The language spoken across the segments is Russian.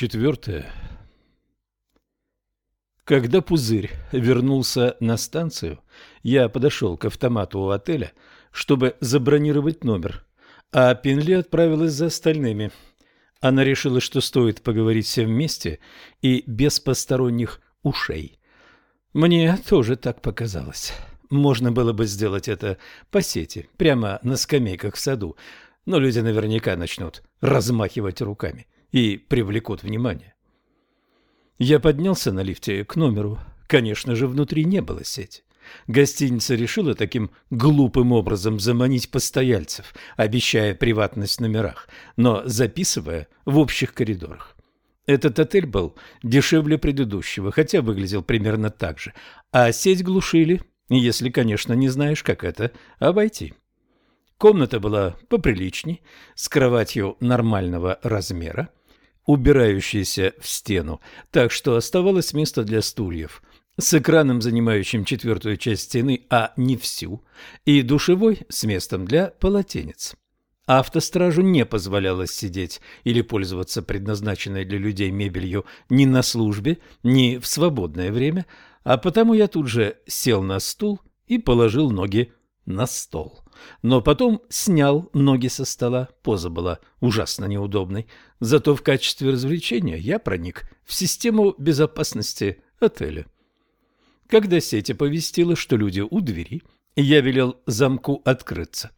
Четвертое. Когда Пузырь вернулся на станцию, я подошел к автомату у отеля, чтобы забронировать номер, а Пинли отправилась за остальными. Она решила, что стоит поговорить все вместе и без посторонних ушей. Мне тоже так показалось. Можно было бы сделать это по сети, прямо на скамейках в саду, но люди наверняка начнут размахивать руками и привлекут внимание. Я поднялся на лифте к номеру. Конечно же, внутри не было сети. Гостиница решила таким глупым образом заманить постояльцев, обещая приватность в номерах, но записывая в общих коридорах. Этот отель был дешевле предыдущего, хотя выглядел примерно так же, а сеть глушили, если, конечно, не знаешь, как это обойти. Комната была поприличней, с кроватью нормального размера, убирающейся в стену, так что оставалось место для стульев, с экраном, занимающим четвертую часть стены, а не всю, и душевой с местом для полотенец. Автостражу не позволялось сидеть или пользоваться предназначенной для людей мебелью ни на службе, ни в свободное время, а потому я тут же сел на стул и положил ноги на стол. Но потом снял ноги со стола, поза была ужасно неудобной, зато в качестве развлечения я проник в систему безопасности отеля. Когда сеть оповестила, что люди у двери, я велел замку открыться,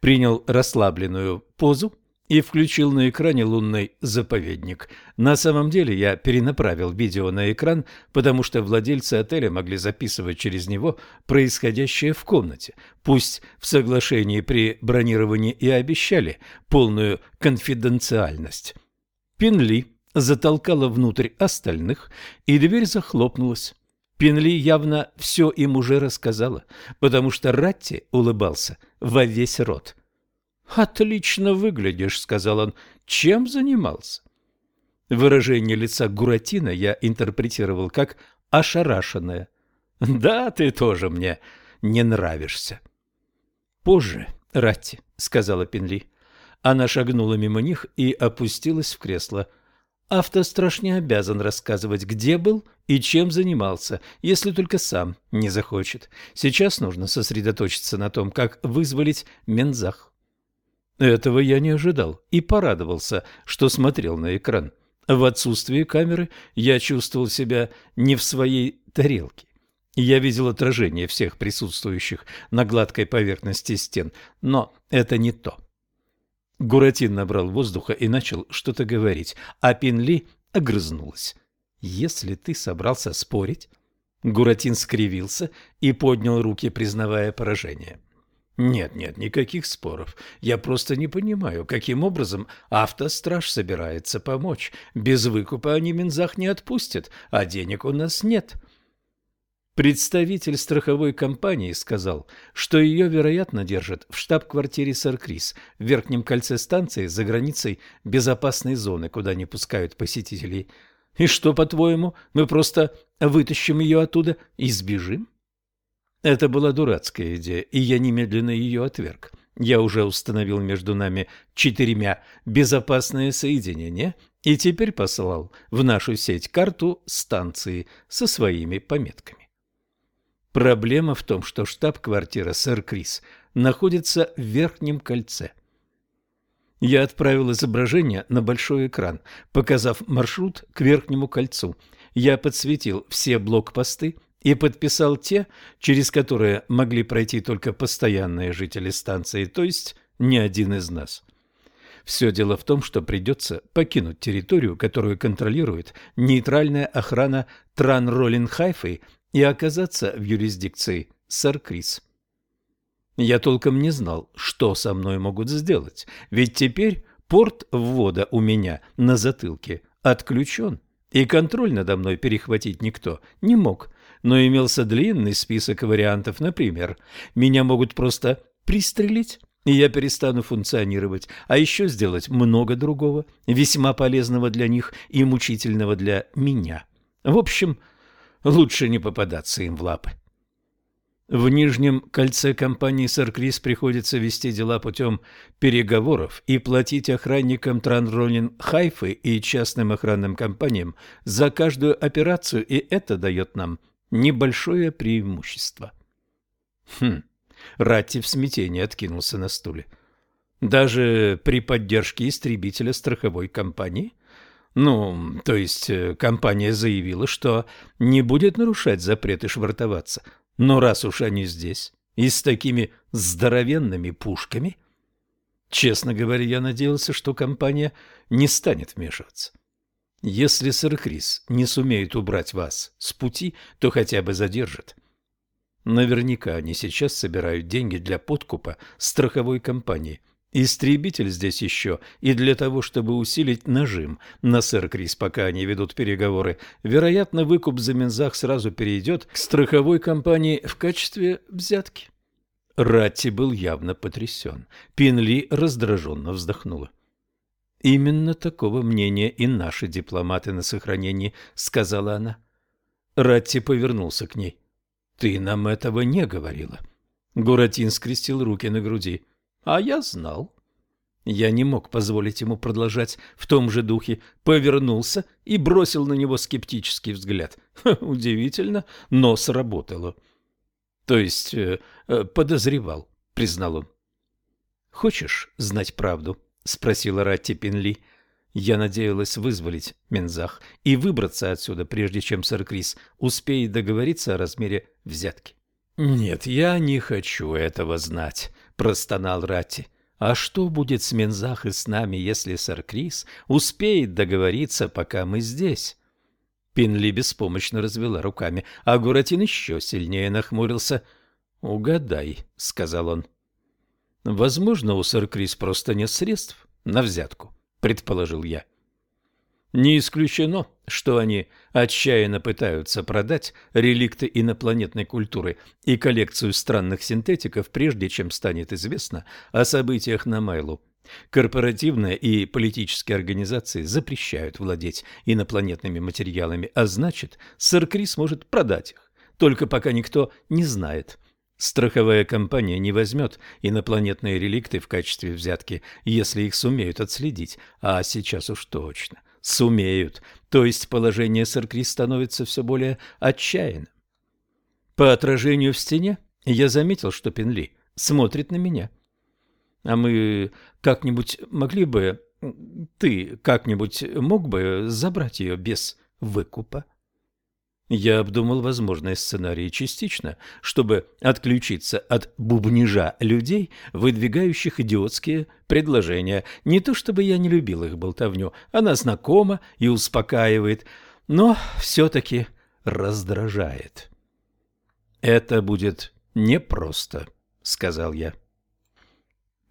принял расслабленную позу и включил на экране лунный заповедник. На самом деле я перенаправил видео на экран, потому что владельцы отеля могли записывать через него происходящее в комнате. Пусть в соглашении при бронировании и обещали полную конфиденциальность. Пинли затолкала внутрь остальных, и дверь захлопнулась. Пинли явно все им уже рассказала, потому что Ратти улыбался во весь рот. «Отлично выглядишь», — сказал он. «Чем занимался?» Выражение лица Гуратино я интерпретировал как «ошарашенное». «Да, ты тоже мне не нравишься». «Позже, Ратти», — сказала Пинли. Она шагнула мимо них и опустилась в кресло. Автостраж не обязан рассказывать, где был и чем занимался, если только сам не захочет. Сейчас нужно сосредоточиться на том, как вызволить Мензах. Этого я не ожидал и порадовался, что смотрел на экран. В отсутствие камеры я чувствовал себя не в своей тарелке. Я видел отражение всех присутствующих на гладкой поверхности стен, но это не то. Гуратин набрал воздуха и начал что-то говорить, а Пинли огрызнулась. «Если ты собрался спорить...» Гуратин скривился и поднял руки, признавая поражение. «Нет, нет, никаких споров. Я просто не понимаю, каким образом автостраж собирается помочь. Без выкупа они Минзах не отпустят, а денег у нас нет». Представитель страховой компании сказал, что ее, вероятно, держат в штаб-квартире Саркрис в верхнем кольце станции за границей безопасной зоны, куда не пускают посетителей. И что, по-твоему, мы просто вытащим ее оттуда и сбежим? Это была дурацкая идея, и я немедленно ее отверг. Я уже установил между нами четырьмя безопасное соединение и теперь послал в нашу сеть карту станции со своими пометками. Проблема в том, что штаб-квартира сэр Крис находится в верхнем кольце. Я отправил изображение на большой экран, показав маршрут к верхнему кольцу. Я подсветил все блокпосты и подписал те, через которые могли пройти только постоянные жители станции, то есть не один из нас. Все дело в том, что придется покинуть территорию, которую контролирует нейтральная охрана Тран-Роллин-Хайфой и оказаться в юрисдикции сэр Крис. Я толком не знал, что со мной могут сделать, ведь теперь порт ввода у меня на затылке отключен, и контроль надо мной перехватить никто не мог, но имелся длинный список вариантов, например, меня могут просто пристрелить, и я перестану функционировать, а еще сделать много другого, весьма полезного для них и мучительного для меня. В общем, Лучше не попадаться им в лапы. В нижнем кольце компании «Саркрис» приходится вести дела путем переговоров и платить охранникам Транронин Хайфы и частным охранным компаниям за каждую операцию, и это дает нам небольшое преимущество. Хм, Ратти в смятении откинулся на стуле. Даже при поддержке истребителя страховой компании? Ну, то есть э, компания заявила, что не будет нарушать запреты швартоваться – но раз уж они здесь и с такими здоровенными пушками... Честно говоря, я надеялся, что компания не станет вмешиваться. Если сэр Крис не сумеет убрать вас с пути, то хотя бы задержит. Наверняка они сейчас собирают деньги для подкупа страховой компании – Истребитель здесь еще и для того, чтобы усилить нажим на сэр Крис, пока они ведут переговоры. Вероятно, выкуп за Мензах сразу перейдет к страховой компании в качестве взятки. Ратти был явно потрясен. Пинли раздраженно вздохнула. «Именно такого мнения и наши дипломаты на сохранении», — сказала она. Ратти повернулся к ней. «Ты нам этого не говорила». Гуратин скрестил руки на груди. А я знал. Я не мог позволить ему продолжать в том же духе, повернулся и бросил на него скептический взгляд. удивительно, но сработало. То есть э, э, подозревал, признал он. «Хочешь знать правду?» — спросила Ратти Пинли. Я надеялась вызволить Мензах и выбраться отсюда, прежде чем сэр Крис успеет договориться о размере взятки. «Нет, я не хочу этого знать», — простонал Ратти. «А что будет с Мензах и с нами, если сэр Крис успеет договориться, пока мы здесь?» Пинли беспомощно развела руками, а Гуратин еще сильнее нахмурился. «Угадай», — сказал он. «Возможно, у сэр Крис просто нет средств на взятку», — предположил я. Не исключено, что они отчаянно пытаются продать реликты инопланетной культуры и коллекцию странных синтетиков, прежде чем станет известно о событиях на Майлу. Корпоративные и политические организации запрещают владеть инопланетными материалами, а значит, сэр Крис может продать их, только пока никто не знает. Страховая компания не возьмет инопланетные реликты в качестве взятки, если их сумеют отследить, а сейчас уж точно – сумеют, то есть положение Саркри становится все более отчаянным. По отражению в стене я заметил, что Пенли смотрит на меня. А мы как-нибудь могли бы... Ты как-нибудь мог бы забрать ее без выкупа? Я обдумал возможные сценарии частично, чтобы отключиться от бубнижа людей, выдвигающих идиотские предложения. Не то чтобы я не любил их болтовню, она знакома и успокаивает, но все-таки раздражает. «Это будет непросто», — сказал я.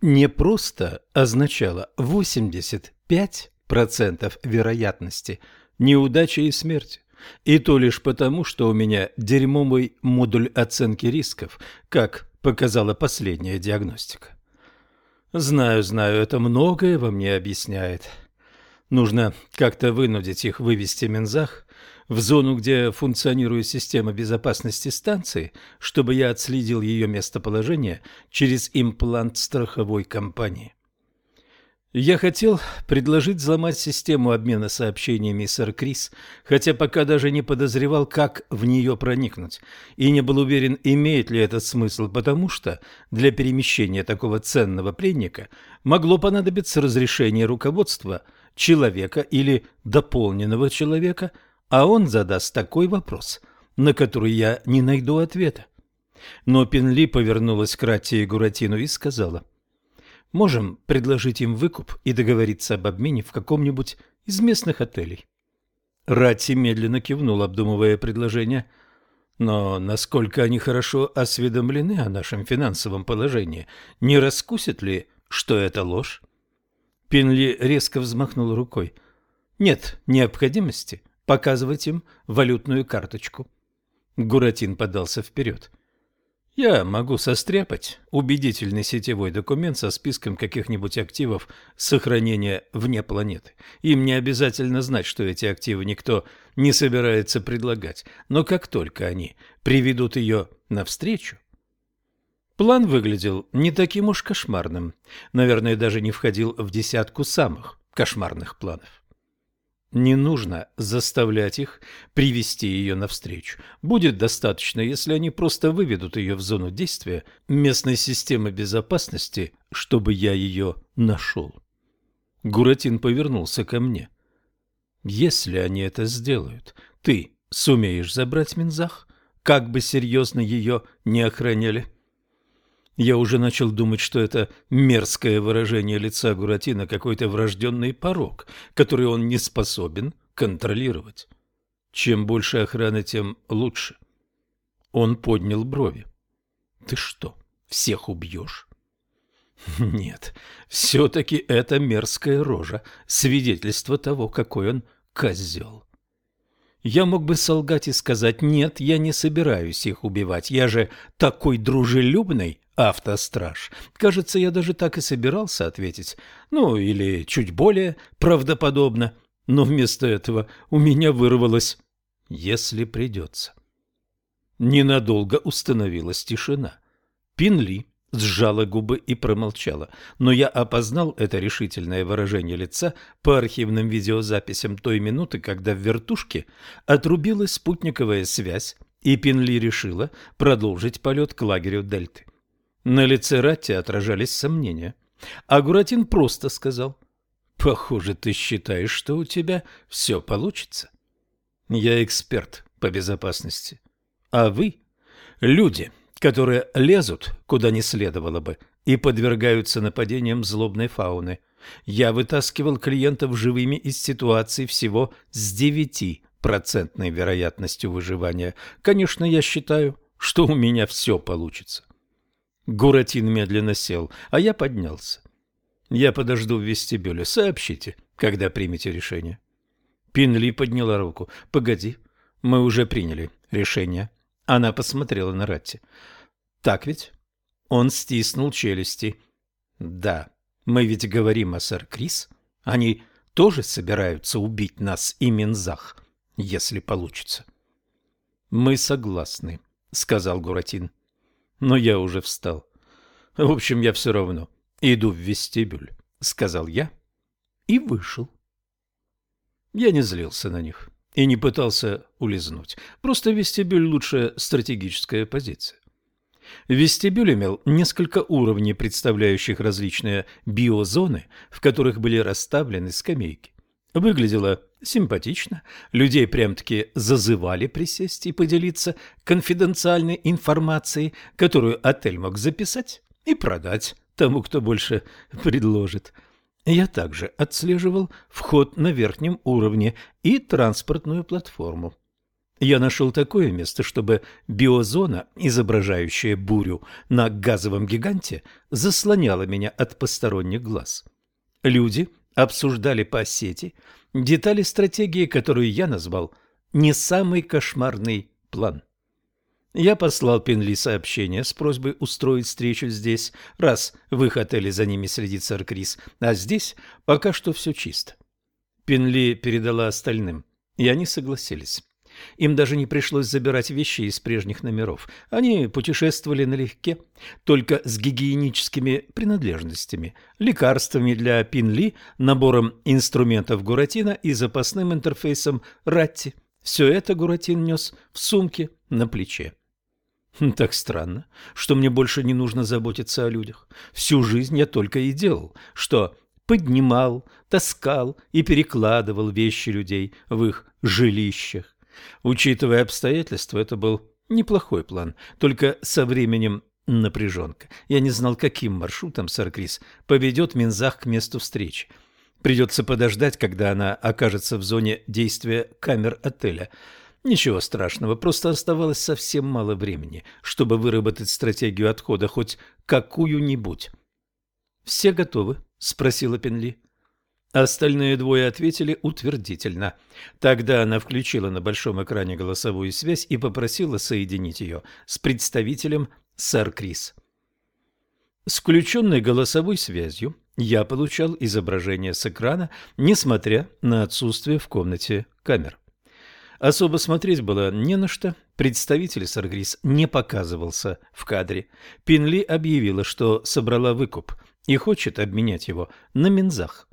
«Непросто» означало 85% вероятности неудачи и смерти. И то лишь потому, что у меня дерьмовый модуль оценки рисков, как показала последняя диагностика. Знаю, знаю, это многое во мне объясняет. Нужно как-то вынудить их вывести Мензах в зону, где функционирует система безопасности станции, чтобы я отследил ее местоположение через имплант страховой компании. Я хотел предложить взломать систему обмена сообщениями сэр Крис, хотя пока даже не подозревал, как в нее проникнуть, и не был уверен, имеет ли этот смысл, потому что для перемещения такого ценного пленника могло понадобиться разрешение руководства человека или дополненного человека, а он задаст такой вопрос, на который я не найду ответа. Но Пенли повернулась к Ратте и Гуратину и сказала – Можем предложить им выкуп и договориться об обмене в каком-нибудь из местных отелей. Ратти медленно кивнул, обдумывая предложение. Но насколько они хорошо осведомлены о нашем финансовом положении, не раскусят ли, что это ложь? Пинли резко взмахнул рукой. Нет необходимости показывать им валютную карточку. Гуратин подался вперед. — я могу состряпать убедительный сетевой документ со списком каких-нибудь активов сохранения вне планеты. Им не обязательно знать, что эти активы никто не собирается предлагать. Но как только они приведут ее навстречу, План выглядел не таким уж кошмарным. Наверное, даже не входил в десятку самых кошмарных планов. Не нужно заставлять их привести ее навстречу. Будет достаточно, если они просто выведут ее в зону действия местной системы безопасности, чтобы я ее нашел. Гуратин повернулся ко мне. Если они это сделают, ты сумеешь забрать Минзах, как бы серьезно ее не охраняли? Я уже начал думать, что это мерзкое выражение лица Гуратина какой-то врожденный порог, который он не способен контролировать. Чем больше охраны, тем лучше. Он поднял брови. Ты что, всех убьешь? Нет, все-таки это мерзкая рожа, свидетельство того, какой он козел. Я мог бы солгать и сказать, нет, я не собираюсь их убивать, я же такой дружелюбный, автостраж. Кажется, я даже так и собирался ответить. Ну, или чуть более правдоподобно. Но вместо этого у меня вырвалось «если придется». Ненадолго установилась тишина. Пинли сжала губы и промолчала, но я опознал это решительное выражение лица по архивным видеозаписям той минуты, когда в вертушке отрубилась спутниковая связь, и Пинли решила продолжить полет к лагерю Дельты. На лице Ратти отражались сомнения. А Гуратин просто сказал, «Похоже, ты считаешь, что у тебя все получится». «Я эксперт по безопасности. А вы – люди, которые лезут, куда не следовало бы, и подвергаются нападениям злобной фауны. Я вытаскивал клиентов живыми из ситуации всего с процентной вероятностью выживания. Конечно, я считаю, что у меня все получится. Гуратин медленно сел, а я поднялся. Я подожду в вестибюле. Сообщите, когда примете решение. Пинли подняла руку. Погоди, мы уже приняли решение. Она посмотрела на Ратти. Так ведь? Он стиснул челюсти. Да, мы ведь говорим о сэр Крис. Они тоже собираются убить нас и Минзах, если получится. Мы согласны, сказал Гуратин но я уже встал. В общем, я все равно иду в вестибюль, сказал я и вышел. Я не злился на них и не пытался улизнуть. Просто вестибюль лучшая стратегическая позиция. Вестибюль имел несколько уровней, представляющих различные биозоны, в которых были расставлены скамейки. Выглядело симпатично, людей прям-таки зазывали присесть и поделиться конфиденциальной информацией, которую отель мог записать и продать тому, кто больше предложит. Я также отслеживал вход на верхнем уровне и транспортную платформу. Я нашел такое место, чтобы биозона, изображающая бурю на газовом гиганте, заслоняла меня от посторонних глаз. Люди – обсуждали по сети детали стратегии, которую я назвал «не самый кошмарный план». Я послал Пенли сообщение с просьбой устроить встречу здесь, раз в их отеле за ними следит сэр Крис, а здесь пока что все чисто. Пенли передала остальным, и они согласились. Им даже не пришлось забирать вещи из прежних номеров. Они путешествовали налегке, только с гигиеническими принадлежностями, лекарствами для Пинли, набором инструментов Гуратина и запасным интерфейсом Ратти. Все это Гуратин нес в сумке на плече. Хм, так странно, что мне больше не нужно заботиться о людях. Всю жизнь я только и делал, что поднимал, таскал и перекладывал вещи людей в их жилищах. Учитывая обстоятельства, это был неплохой план, только со временем напряженка. Я не знал, каким маршрутом сэр Крис поведет Минзах к месту встречи. Придется подождать, когда она окажется в зоне действия камер отеля. Ничего страшного, просто оставалось совсем мало времени, чтобы выработать стратегию отхода хоть какую-нибудь. «Все готовы?» – спросила Пенли. Остальные двое ответили утвердительно. Тогда она включила на большом экране голосовую связь и попросила соединить ее с представителем сэр Крис. С включенной голосовой связью я получал изображение с экрана, несмотря на отсутствие в комнате камер. Особо смотреть было не на что. Представитель Саргрис не показывался в кадре. Пинли объявила, что собрала выкуп и хочет обменять его на Минзах.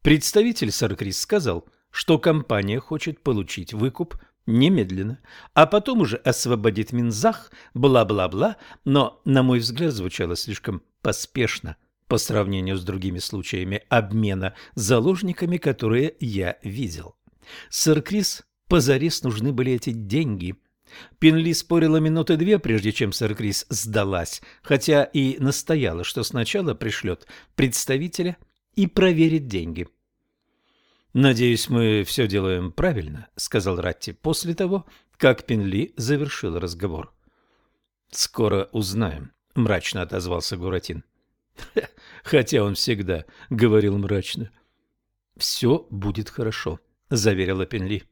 Представитель Саргрис сказал, что компания хочет получить выкуп немедленно, а потом уже освободит Минзах, бла-бла-бла, но, на мой взгляд, звучало слишком поспешно по сравнению с другими случаями обмена заложниками, которые я видел. Сэр Крис позарез нужны были эти деньги. Пинли спорила минуты две, прежде чем сэр Крис сдалась, хотя и настояла, что сначала пришлет представителя и проверит деньги. «Надеюсь, мы все делаем правильно», — сказал Ратти после того, как Пинли завершил разговор. «Скоро узнаем», — мрачно отозвался Гуратин. Хотя он всегда говорил мрачно. «Все будет хорошо», — заверила Пинли.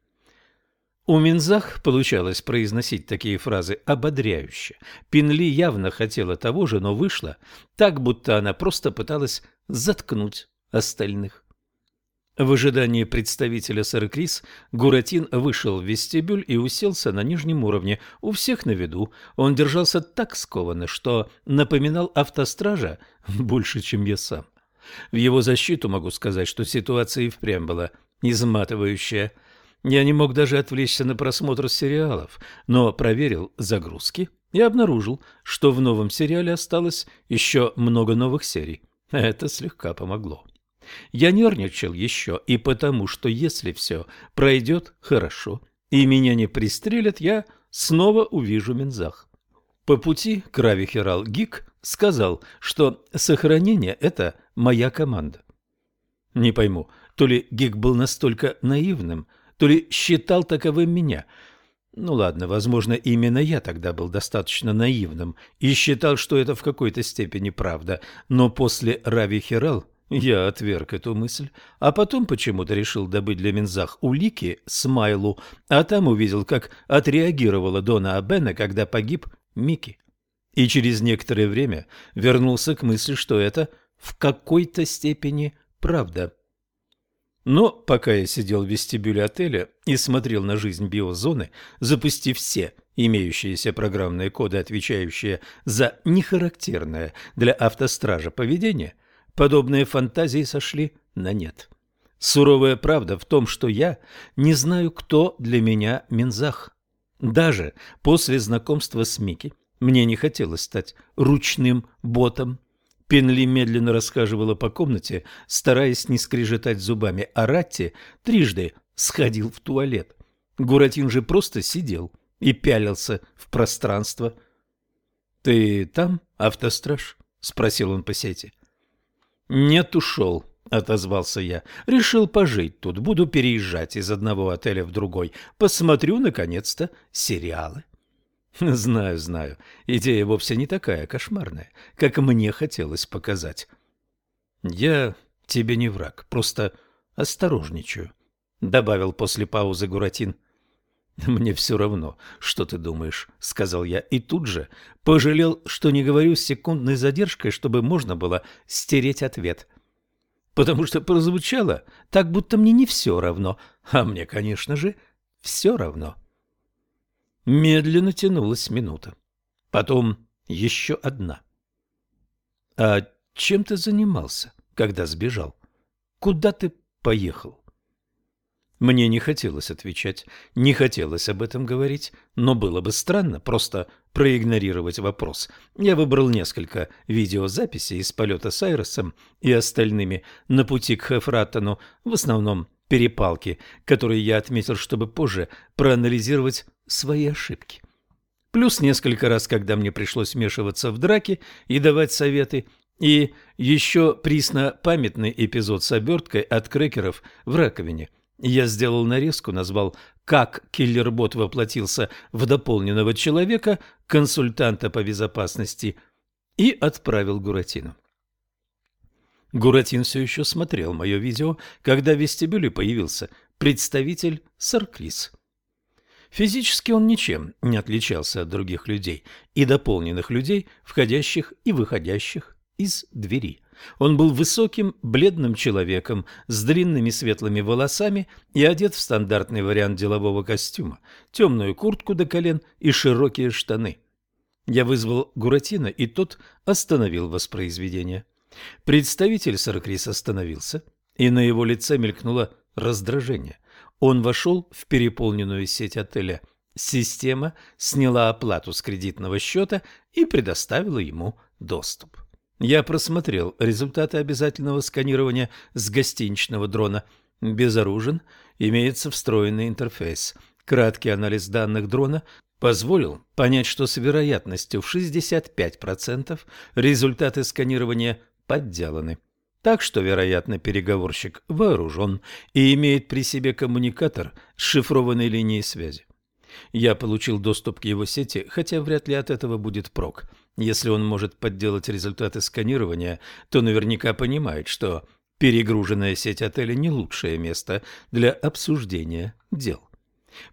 У Минзах получалось произносить такие фразы ободряюще. Пинли явно хотела того же, но вышла так, будто она просто пыталась заткнуть остальных. В ожидании представителя сэр Крис Гуратин вышел в вестибюль и уселся на нижнем уровне, у всех на виду. Он держался так скованно, что напоминал автостража больше, чем я сам. В его защиту могу сказать, что ситуация и впрямь была изматывающая. Я не мог даже отвлечься на просмотр сериалов, но проверил загрузки и обнаружил, что в новом сериале осталось еще много новых серий. Это слегка помогло. Я нервничал еще и потому, что если все пройдет хорошо и меня не пристрелят, я снова увижу Минзах. По пути Крави Херал Гик сказал, что сохранение – это моя команда. Не пойму, то ли Гик был настолько наивным, то ли считал таковым меня. Ну ладно, возможно, именно я тогда был достаточно наивным и считал, что это в какой-то степени правда, но после Рави Херал я отверг эту мысль, а потом почему-то решил добыть для Минзах улики Смайлу, а там увидел, как отреагировала Дона Абена, когда погиб Микки. И через некоторое время вернулся к мысли, что это в какой-то степени правда. Но пока я сидел в вестибюле отеля и смотрел на жизнь биозоны, запустив все имеющиеся программные коды, отвечающие за нехарактерное для автостража поведение, подобные фантазии сошли на нет. Суровая правда в том, что я не знаю, кто для меня Минзах. Даже после знакомства с Мики мне не хотелось стать ручным ботом. Пенли медленно расхаживала по комнате, стараясь не скрежетать зубами, а Ратти трижды сходил в туалет. Гуратин же просто сидел и пялился в пространство. — Ты там, автостраж? — спросил он по сети. «Нет, ушел», — отозвался я. «Решил пожить тут, буду переезжать из одного отеля в другой. Посмотрю, наконец-то, сериалы». «Знаю, знаю. Идея вовсе не такая кошмарная, как мне хотелось показать». «Я тебе не враг, просто осторожничаю», — добавил после паузы Гуратин. «Мне все равно, что ты думаешь», — сказал я, и тут же пожалел, что не говорю с секундной задержкой, чтобы можно было стереть ответ. Потому что прозвучало так, будто мне не все равно, а мне, конечно же, все равно. Медленно тянулась минута. Потом еще одна. «А чем ты занимался, когда сбежал? Куда ты поехал?» Мне не хотелось отвечать, не хотелось об этом говорить, но было бы странно просто проигнорировать вопрос. Я выбрал несколько видеозаписей из полета с Айросом и остальными на пути к Хефратону, в основном перепалки, которые я отметил, чтобы позже проанализировать свои ошибки. Плюс несколько раз, когда мне пришлось вмешиваться в драки и давать советы, и еще присно-памятный эпизод с оберткой от крекеров в раковине – я сделал нарезку, назвал «Как киллер-бот воплотился в дополненного человека, консультанта по безопасности» и отправил Гуратину. Гуратин все еще смотрел мое видео, когда в вестибюле появился представитель Саркрис. Физически он ничем не отличался от других людей и дополненных людей, входящих и выходящих из двери – Он был высоким, бледным человеком с длинными светлыми волосами и одет в стандартный вариант делового костюма, темную куртку до колен и широкие штаны. Я вызвал Гуратино, и тот остановил воспроизведение. Представитель Саркрис остановился, и на его лице мелькнуло раздражение. Он вошел в переполненную сеть отеля. Система сняла оплату с кредитного счета и предоставила ему доступ. Я просмотрел результаты обязательного сканирования с гостиничного дрона. Безоружен, имеется встроенный интерфейс. Краткий анализ данных дрона позволил понять, что с вероятностью в 65% результаты сканирования подделаны. Так что, вероятно, переговорщик вооружен и имеет при себе коммуникатор с шифрованной линией связи. Я получил доступ к его сети, хотя вряд ли от этого будет прок. Если он может подделать результаты сканирования, то наверняка понимает, что перегруженная сеть отеля не лучшее место для обсуждения дел.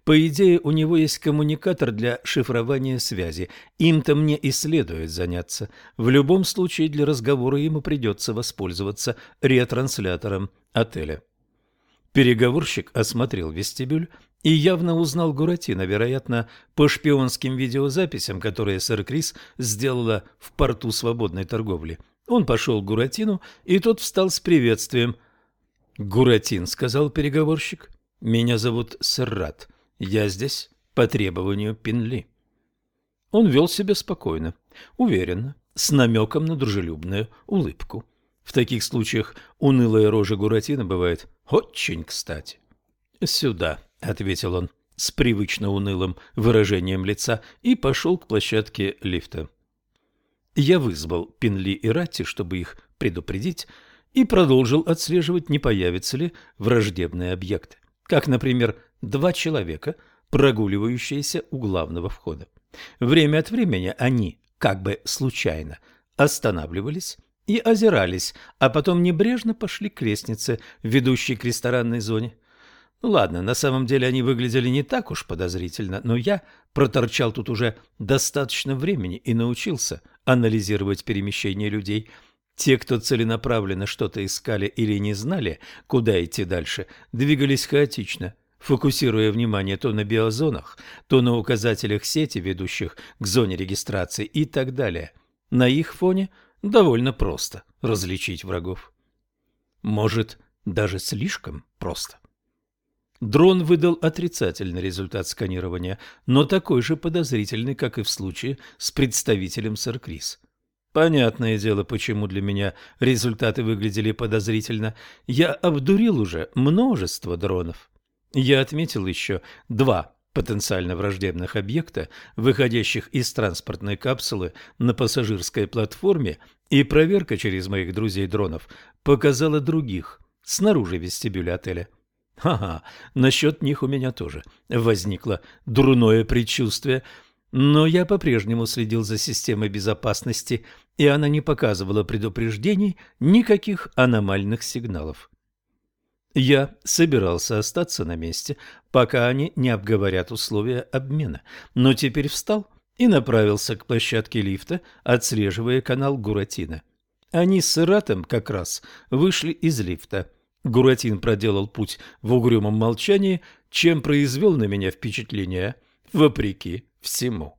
По идее, у него есть коммуникатор для шифрования связи. Им-то мне и следует заняться. В любом случае для разговора ему придется воспользоваться ретранслятором отеля. Переговорщик осмотрел вестибюль и явно узнал Гуратино, вероятно, по шпионским видеозаписям, которые сэр Крис сделала в порту свободной торговли. Он пошел к Гуратину, и тот встал с приветствием. «Гуратин», — сказал переговорщик, — «меня зовут Серрат. Я здесь по требованию Пинли». Он вел себя спокойно, уверенно, с намеком на дружелюбную улыбку. В таких случаях унылая рожа Гуратина бывает очень кстати. «Сюда», — ответил он с привычно унылым выражением лица и пошел к площадке лифта. Я вызвал Пинли и Ратти, чтобы их предупредить, и продолжил отслеживать, не появятся ли враждебные объекты, как, например, два человека, прогуливающиеся у главного входа. Время от времени они, как бы случайно, останавливались и озирались, а потом небрежно пошли к лестнице, ведущей к ресторанной зоне. Ну ладно, на самом деле они выглядели не так уж подозрительно, но я проторчал тут уже достаточно времени и научился анализировать перемещение людей. Те, кто целенаправленно что-то искали или не знали, куда идти дальше, двигались хаотично, фокусируя внимание то на биозонах, то на указателях сети, ведущих к зоне регистрации и так далее. На их фоне довольно просто различить врагов. Может, даже слишком просто. Дрон выдал отрицательный результат сканирования, но такой же подозрительный, как и в случае с представителем сэр Крис. Понятное дело, почему для меня результаты выглядели подозрительно. Я обдурил уже множество дронов. Я отметил еще два потенциально враждебных объекта, выходящих из транспортной капсулы на пассажирской платформе, и проверка через моих друзей-дронов показала других снаружи вестибюля отеля. Ха-ха, насчет них у меня тоже возникло дурное предчувствие, но я по-прежнему следил за системой безопасности, и она не показывала предупреждений, никаких аномальных сигналов. Я собирался остаться на месте, пока они не обговорят условия обмена, но теперь встал и направился к площадке лифта, отслеживая канал Гуратина. Они с Иратом как раз вышли из лифта. Гуратин проделал путь в угрюмом молчании, чем произвел на меня впечатление, вопреки всему.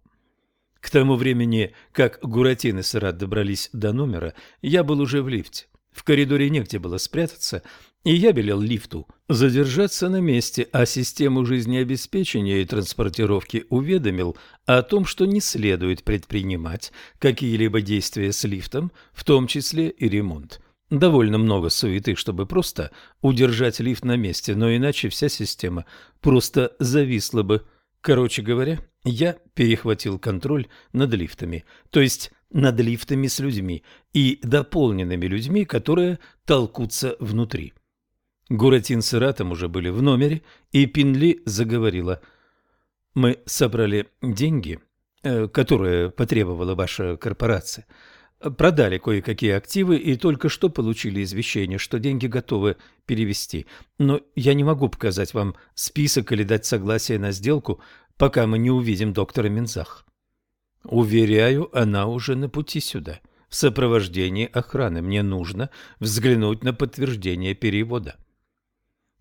К тому времени, как Гуратин и Сырат добрались до номера, я был уже в лифте. В коридоре негде было спрятаться, и я велел лифту задержаться на месте, а систему жизнеобеспечения и транспортировки уведомил о том, что не следует предпринимать какие-либо действия с лифтом, в том числе и ремонт. Довольно много суеты, чтобы просто удержать лифт на месте, но иначе вся система просто зависла бы. Короче говоря, я перехватил контроль над лифтами, то есть над лифтами с людьми и дополненными людьми, которые толкутся внутри. Гуратин с Иратом уже были в номере, и Пинли заговорила. «Мы собрали деньги, э, которые потребовала ваша корпорация, продали кое-какие активы и только что получили извещение, что деньги готовы перевести. Но я не могу показать вам список или дать согласие на сделку, пока мы не увидим доктора Минзах». «Уверяю, она уже на пути сюда. в сопровождении охраны. Мне нужно взглянуть на подтверждение перевода.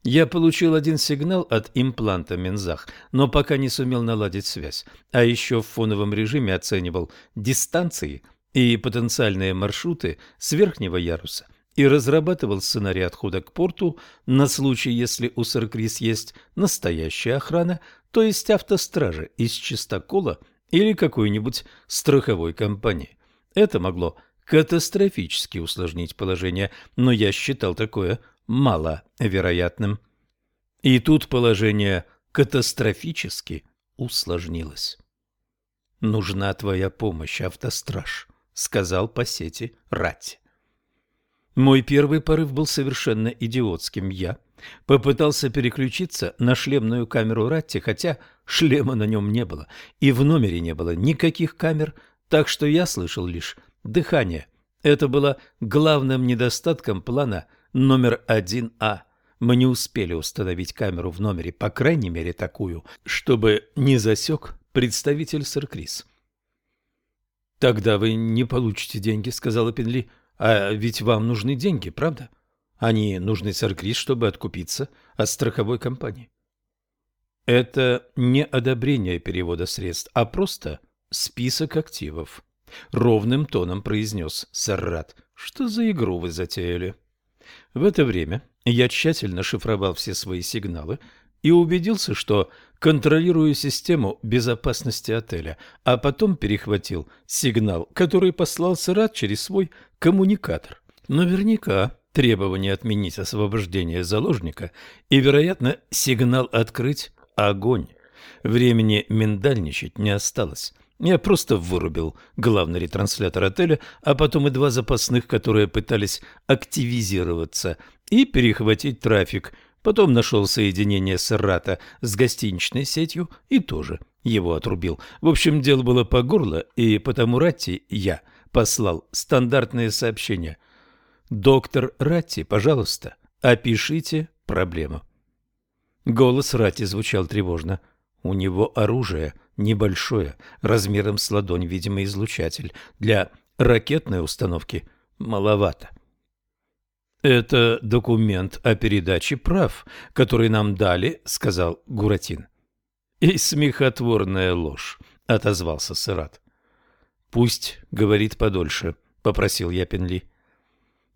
Я получил один сигнал от импланта Мензах, но пока не сумел наладить связь, а еще в фоновом режиме оценивал дистанции и потенциальные маршруты с верхнего яруса и разрабатывал сценарий отхода к порту на случай, если у Саркрис есть настоящая охрана, то есть автостражи из чистокола или какой-нибудь страховой компании. Это могло катастрофически усложнить положение, но я считал такое маловероятным. И тут положение катастрофически усложнилось. «Нужна твоя помощь, автостраж», — сказал по сети Рать. Мой первый порыв был совершенно идиотским. Я попытался переключиться на шлемную камеру Ратти, хотя шлема на нем не было, и в номере не было никаких камер, так что я слышал лишь дыхание. Это было главным недостатком плана номер 1А. Мы не успели установить камеру в номере, по крайней мере такую, чтобы не засек представитель сэр Крис. «Тогда вы не получите деньги», — сказала Пенли. «А ведь вам нужны деньги, правда? Они нужны сэр Крис, чтобы откупиться от страховой компании». «Это не одобрение перевода средств, а просто список активов», — ровным тоном произнес сэр Рат. «Что за игру вы затеяли?» В это время я тщательно шифровал все свои сигналы и убедился, что контролирую систему безопасности отеля, а потом перехватил сигнал, который послал Сырат через свой коммуникатор. Наверняка требование отменить освобождение заложника и, вероятно, сигнал открыть огонь. Времени миндальничать не осталось. Я просто вырубил главный ретранслятор отеля, а потом и два запасных, которые пытались активизироваться и перехватить трафик. Потом нашел соединение Саррата с гостиничной сетью и тоже его отрубил. В общем, дело было по горло, и потому Ратти я послал стандартное сообщение. «Доктор Ратти, пожалуйста, опишите проблему». Голос Ратти звучал тревожно. «У него оружие» небольшое, размером с ладонь, видимо, излучатель. Для ракетной установки маловато. «Это документ о передаче прав, который нам дали», — сказал Гуратин. «И смехотворная ложь», — отозвался Сырат. «Пусть говорит подольше», — попросил я Пенли.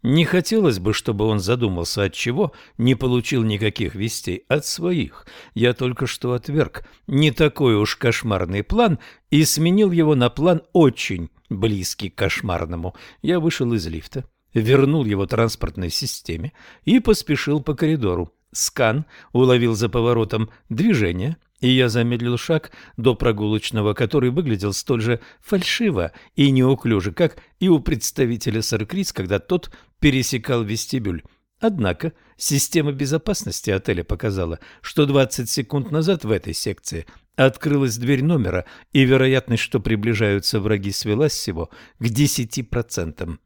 Не хотелось бы, чтобы он задумался, от чего не получил никаких вестей от своих. Я только что отверг не такой уж кошмарный план и сменил его на план очень близкий к кошмарному. Я вышел из лифта, вернул его транспортной системе и поспешил по коридору. Скан уловил за поворотом движение – и я замедлил шаг до прогулочного, который выглядел столь же фальшиво и неуклюже, как и у представителя Саркрис, когда тот пересекал вестибюль. Однако система безопасности отеля показала, что 20 секунд назад в этой секции открылась дверь номера, и вероятность, что приближаются враги, свелась всего к 10%.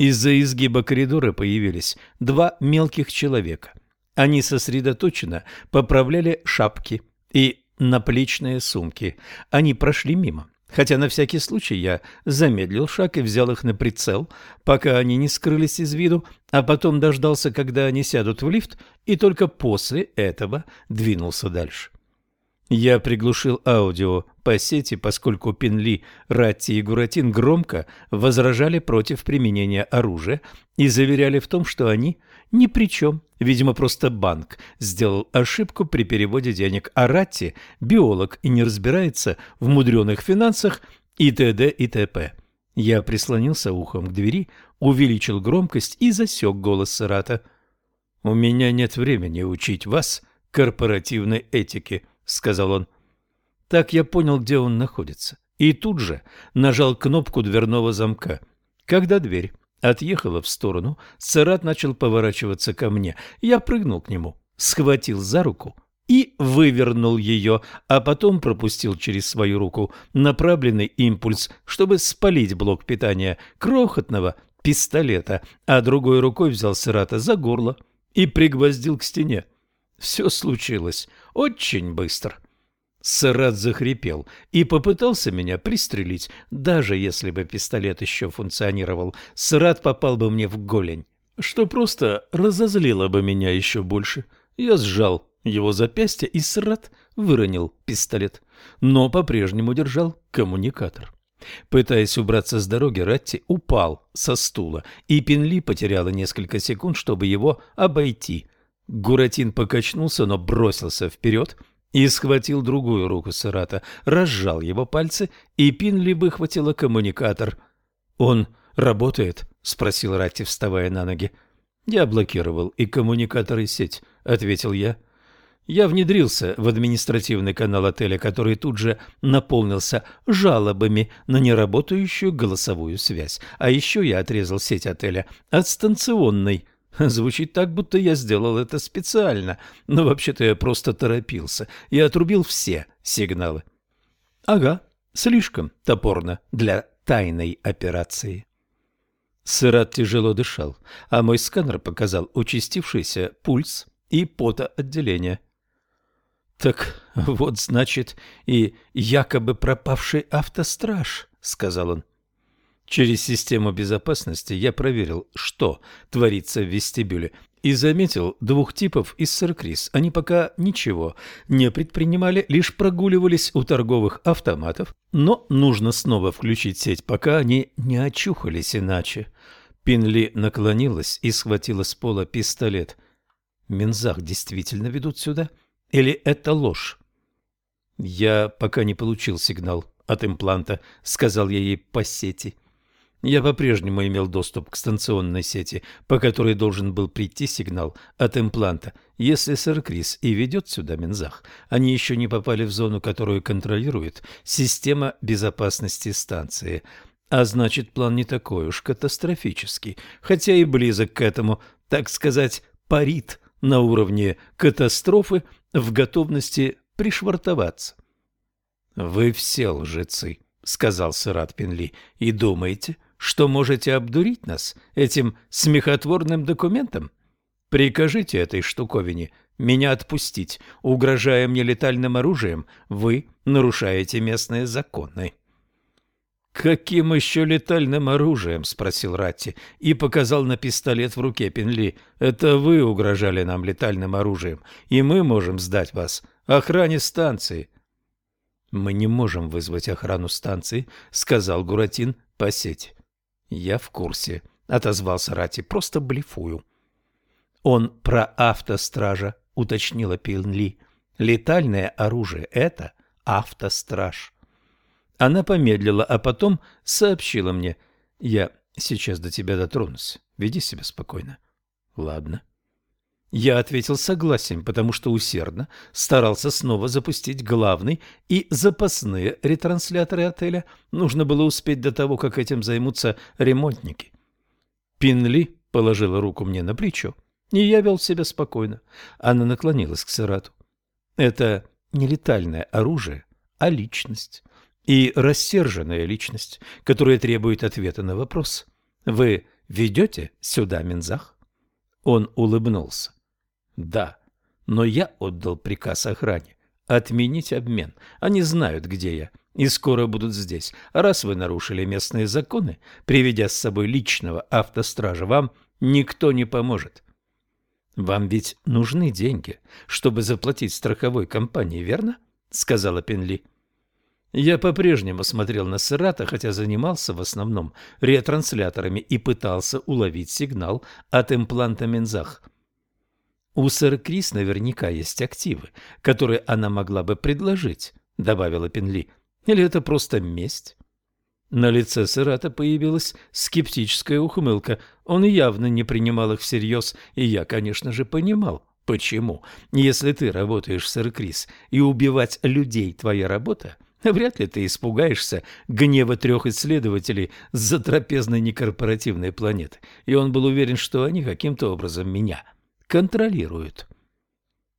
Из-за изгиба коридора появились два мелких человека. Они сосредоточенно поправляли шапки – и наплечные сумки. Они прошли мимо. Хотя на всякий случай я замедлил шаг и взял их на прицел, пока они не скрылись из виду, а потом дождался, когда они сядут в лифт, и только после этого двинулся дальше. Я приглушил аудио по сети, поскольку Пинли, Ратти и Гуратин громко возражали против применения оружия и заверяли в том, что они ни при чем. Видимо, просто банк сделал ошибку при переводе денег, а Ратти – биолог и не разбирается в мудреных финансах и т.д. и т.п. Я прислонился ухом к двери, увеличил громкость и засек голос Сарата. «У меня нет времени учить вас корпоративной этике», сказал он. Так я понял, где он находится, и тут же нажал кнопку дверного замка. Когда дверь отъехала в сторону, Сарат начал поворачиваться ко мне. Я прыгнул к нему, схватил за руку и вывернул ее, а потом пропустил через свою руку направленный импульс, чтобы спалить блок питания крохотного пистолета, а другой рукой взял Сарата за горло и пригвоздил к стене. Все случилось очень быстро. Сарат захрипел и попытался меня пристрелить. Даже если бы пистолет еще функционировал, Сарат попал бы мне в голень, что просто разозлило бы меня еще больше. Я сжал его запястье, и Сарат выронил пистолет, но по-прежнему держал коммуникатор. Пытаясь убраться с дороги, Ратти упал со стула, и Пенли потеряла несколько секунд, чтобы его обойти. Гуратин покачнулся, но бросился вперед — и схватил другую руку Сарата, разжал его пальцы, и Пинли выхватила коммуникатор. «Он работает?» — спросил Ратти, вставая на ноги. «Я блокировал и коммуникатор, и сеть», — ответил я. Я внедрился в административный канал отеля, который тут же наполнился жалобами на неработающую голосовую связь. А еще я отрезал сеть отеля от станционной Звучит так, будто я сделал это специально, но вообще-то я просто торопился и отрубил все сигналы. Ага, слишком топорно для тайной операции. Сырат тяжело дышал, а мой сканер показал участившийся пульс и потоотделение. «Так вот, значит, и якобы пропавший автостраж», — сказал он. Через систему безопасности я проверил, что творится в вестибюле, и заметил двух типов из Саркрис. Они пока ничего не предпринимали, лишь прогуливались у торговых автоматов, но нужно снова включить сеть, пока они не очухались иначе. Пинли наклонилась и схватила с пола пистолет. Мензах действительно ведут сюда? Или это ложь? Я пока не получил сигнал от импланта, сказал я ей по сети. Я по-прежнему имел доступ к станционной сети, по которой должен был прийти сигнал от импланта. Если сэр Крис и ведет сюда Минзах, они еще не попали в зону, которую контролирует система безопасности станции. А значит, план не такой уж катастрофический, хотя и близок к этому, так сказать, парит на уровне катастрофы в готовности пришвартоваться. «Вы все лжецы», — сказал Сырат Пенли, — «и думаете, что можете обдурить нас этим смехотворным документом? Прикажите этой штуковине меня отпустить. Угрожая мне летальным оружием, вы нарушаете местные законы. «Каким еще летальным оружием?» — спросил Ратти и показал на пистолет в руке Пенли. «Это вы угрожали нам летальным оружием, и мы можем сдать вас охране станции». «Мы не можем вызвать охрану станции», — сказал Гуратин по сети. «Я в курсе», — отозвался Рати, — «просто блефую». «Он про автостража», — уточнила Пинли. «Летальное оружие — это автостраж». Она помедлила, а потом сообщила мне. «Я сейчас до тебя дотронусь. Веди себя спокойно». «Ладно». Я ответил согласием, потому что усердно старался снова запустить главный и запасные ретрансляторы отеля. Нужно было успеть до того, как этим займутся ремонтники. Пинли положила руку мне на плечо, и я вел себя спокойно. Она наклонилась к Сарату. Это не летальное оружие, а личность. И рассерженная личность, которая требует ответа на вопрос. Вы ведете сюда Минзах? Он улыбнулся. Да, но я отдал приказ охране отменить обмен. Они знают, где я, и скоро будут здесь. Раз вы нарушили местные законы, приведя с собой личного автостража, вам никто не поможет. Вам ведь нужны деньги, чтобы заплатить страховой компании, верно? сказала Пенли. Я по-прежнему смотрел на Сырата, хотя занимался в основном ретрансляторами и пытался уловить сигнал от импланта Мензах. У сэр Крис наверняка есть активы, которые она могла бы предложить, добавила Пенли. Или это просто месть? На лице Сырата появилась скептическая ухмылка. Он явно не принимал их всерьез, и я, конечно же, понимал, почему. Если ты работаешь, сэр Крис, и убивать людей твоя работа, вряд ли ты испугаешься гнева трех исследователей с затрапезной некорпоративной планеты. И он был уверен, что они каким-то образом меня контролируют.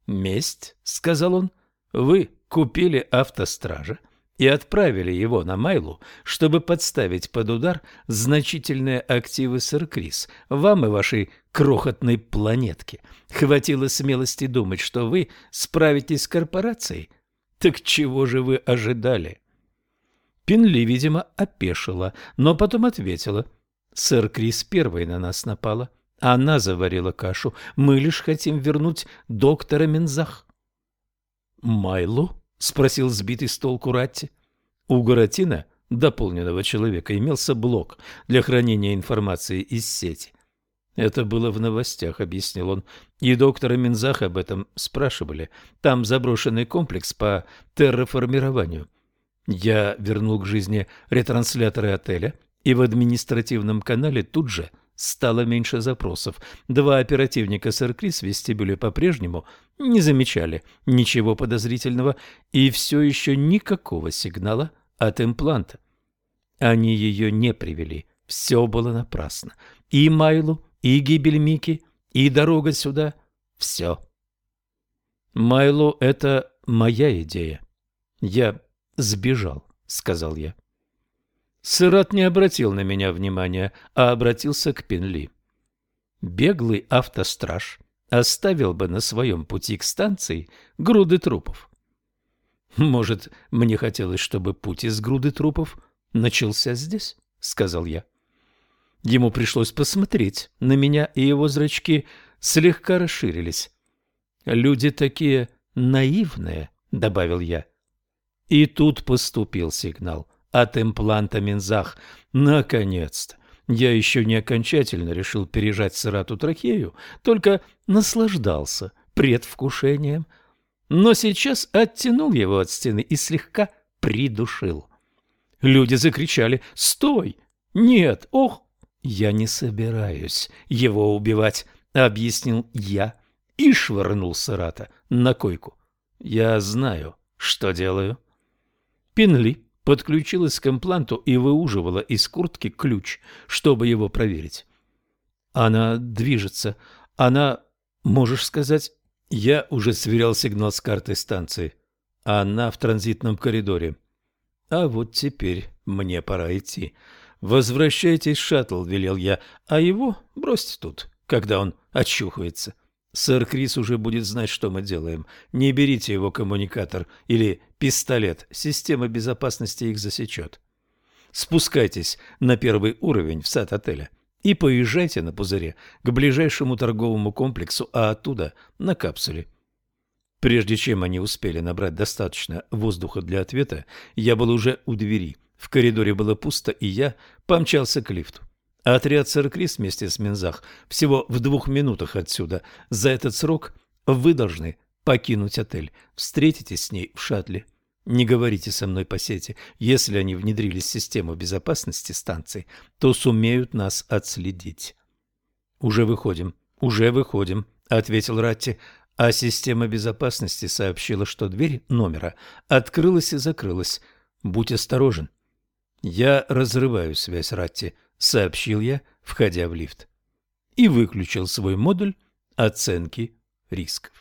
«Месть», — сказал он, — «вы купили автостража и отправили его на Майлу, чтобы подставить под удар значительные активы сэр Крис. Вам и вашей крохотной планетке хватило смелости думать, что вы справитесь с корпорацией. Так чего же вы ожидали? Пинли, видимо, опешила, но потом ответила. Сэр Крис первой на нас напала. Она заварила кашу. Мы лишь хотим вернуть доктора Мензах. «Майлу?» — спросил сбитый с толку Ратти. У Горатина, дополненного человека, имелся блок для хранения информации из сети. Это было в новостях, объяснил он. И доктора Минзах об этом спрашивали. Там заброшенный комплекс по терраформированию. Я вернул к жизни ретрансляторы отеля, и в административном канале тут же стало меньше запросов. Два оперативника сэр Крис в вестибюле по-прежнему не замечали ничего подозрительного и все еще никакого сигнала от импланта. Они ее не привели. Все было напрасно. И Майлу, и гибель Мики, и дорога сюда — все. Майло — это моя идея. Я сбежал, — сказал я. Сырат не обратил на меня внимания, а обратился к Пенли. Беглый автостраж оставил бы на своем пути к станции груды трупов. «Может, мне хотелось, чтобы путь из груды трупов начался здесь?» — сказал я. Ему пришлось посмотреть на меня, и его зрачки слегка расширились. «Люди такие наивные», — добавил я. И тут поступил сигнал от импланта Минзах. Наконец-то! Я еще не окончательно решил пережать сырату трахею, только наслаждался предвкушением. Но сейчас оттянул его от стены и слегка придушил. Люди закричали «Стой! Нет! Ох, «Я не собираюсь его убивать», — объяснил я и швырнул Сарата на койку. «Я знаю, что делаю». Пинли подключилась к импланту и выуживала из куртки ключ, чтобы его проверить. «Она движется. Она, можешь сказать...» Я уже сверял сигнал с картой станции. Она в транзитном коридоре. А вот теперь мне пора идти. «Возвращайтесь шаттл», — велел я, — «а его бросьте тут, когда он очухается. Сэр Крис уже будет знать, что мы делаем. Не берите его коммуникатор или пистолет, система безопасности их засечет. Спускайтесь на первый уровень в сад отеля и поезжайте на пузыре к ближайшему торговому комплексу, а оттуда на капсуле». Прежде чем они успели набрать достаточно воздуха для ответа, я был уже у двери — в коридоре было пусто, и я помчался к лифту. Отряд сэр Крис вместе с Минзах всего в двух минутах отсюда. За этот срок вы должны покинуть отель. Встретитесь с ней в шаттле. Не говорите со мной по сети. Если они внедрились в систему безопасности станции, то сумеют нас отследить. Уже выходим, уже выходим, ответил Ратти. А система безопасности сообщила, что дверь номера открылась и закрылась. Будь осторожен. «Я разрываю связь, Ратти», — сообщил я, входя в лифт. И выключил свой модуль оценки рисков.